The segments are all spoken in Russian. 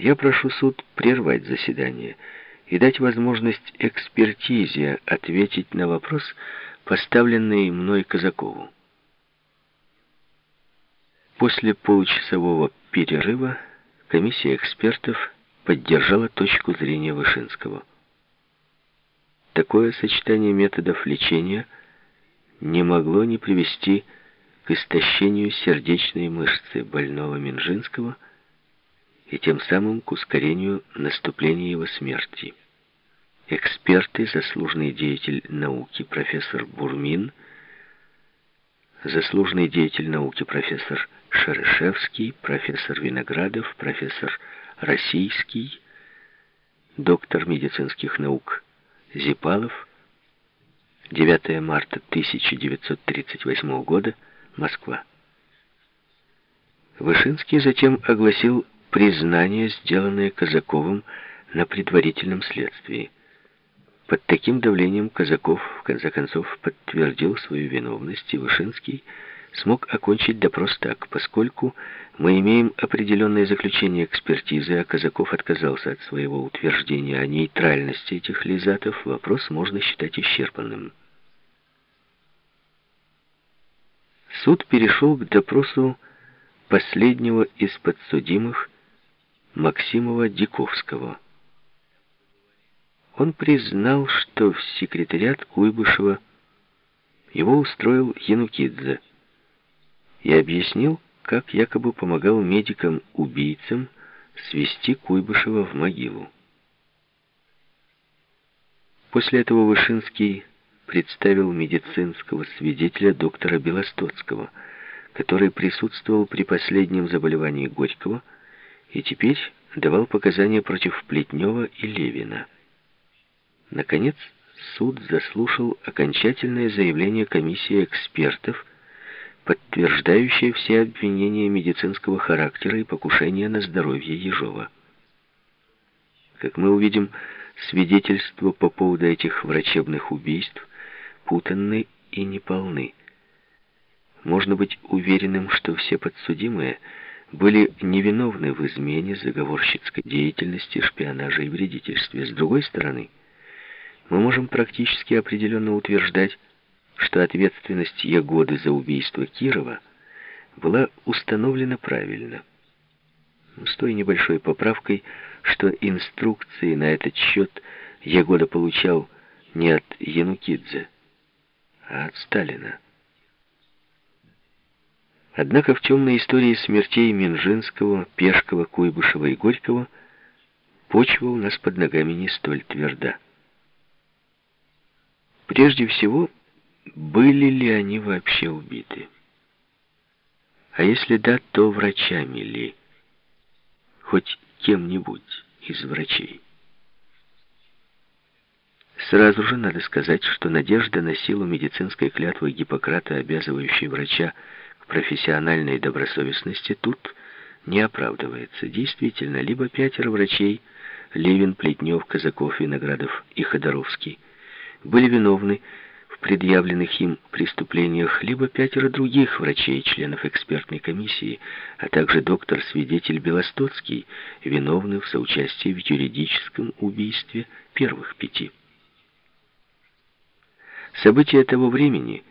Я прошу суд прервать заседание и дать возможность экспертизе ответить на вопрос, поставленный мной Казакову. После получасового перерыва комиссия экспертов поддержала точку зрения Вышинского. Такое сочетание методов лечения не могло не привести к истощению сердечной мышцы больного Минжинского и тем самым к ускорению наступления его смерти. Эксперты, заслуженный деятель науки профессор Бурмин, заслуженный деятель науки профессор Шерешевский, профессор Виноградов, профессор Российский, доктор медицинских наук Зипалов, 9 марта 1938 года, Москва. Вышинский затем огласил признание, сделанное Казаковым на предварительном следствии. Под таким давлением Казаков, в конце концов, подтвердил свою виновность, и Вышинский смог окончить допрос так, поскольку мы имеем определенное заключение экспертизы, а Казаков отказался от своего утверждения о нейтральности этих лизатов, вопрос можно считать исчерпанным. Суд перешел к допросу последнего из подсудимых Максимова Диковского. Он признал, что в секретариат Куйбышева его устроил Янукидзе и объяснил, как якобы помогал медикам-убийцам свести Куйбышева в могилу. После этого Вышинский представил медицинского свидетеля доктора Белостоцкого, который присутствовал при последнем заболевании Горького и теперь давал показания против Плетнева и Левина. Наконец, суд заслушал окончательное заявление комиссии экспертов, подтверждающее все обвинения медицинского характера и покушения на здоровье Ежова. Как мы увидим, свидетельства по поводу этих врачебных убийств путанны и неполны. Можно быть уверенным, что все подсудимые были невиновны в измене, заговорщицкой деятельности, шпионаже и вредительстве. С другой стороны, мы можем практически определенно утверждать, что ответственность Ягоды за убийство Кирова была установлена правильно. С той небольшой поправкой, что инструкции на этот счет Ягода получал не от Янукидзе, а от Сталина. Однако в темной истории смертей Минжинского, Пешкова, Куйбышева и Горького почва у нас под ногами не столь тверда. Прежде всего, были ли они вообще убиты? А если да, то врачами ли? Хоть кем-нибудь из врачей? Сразу же надо сказать, что надежда на силу медицинской клятвы Гиппократа, обязывающей врача профессиональной добросовестности, тут не оправдывается. Действительно, либо пятеро врачей, Левин, Плетнев, Казаков, Виноградов и Ходоровский, были виновны в предъявленных им преступлениях, либо пятеро других врачей, членов экспертной комиссии, а также доктор-свидетель Белостоцкий, виновны в соучастии в юридическом убийстве первых пяти. События того времени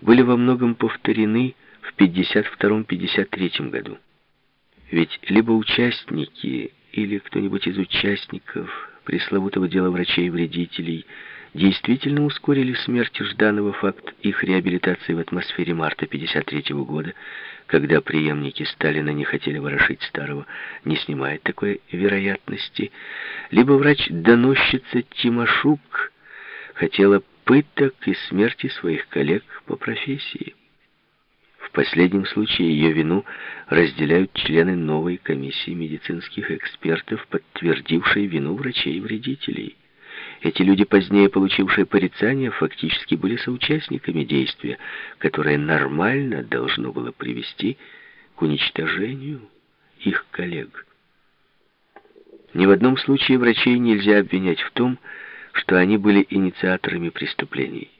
были во многом повторены в 52-53 году. Ведь либо участники или кто-нибудь из участников пресловутого дела врачей-вредителей действительно ускорили смерть Жданова факт их реабилитации в атмосфере марта 53 года, когда преемники Сталина не хотели ворошить старого, не снимает такой вероятности, либо врач-доносчица Тимошук хотела пыток и смерти своих коллег по профессии. В последнем случае ее вину разделяют члены новой комиссии медицинских экспертов, подтвердившей вину врачей-вредителей. Эти люди, позднее получившие порицание, фактически были соучастниками действия, которое нормально должно было привести к уничтожению их коллег. Ни в одном случае врачей нельзя обвинять в том, что они были инициаторами преступлений.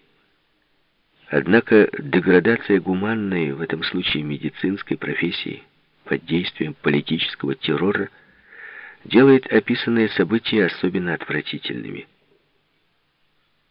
Однако деградация гуманной, в этом случае медицинской профессии, под действием политического террора, делает описанные события особенно отвратительными.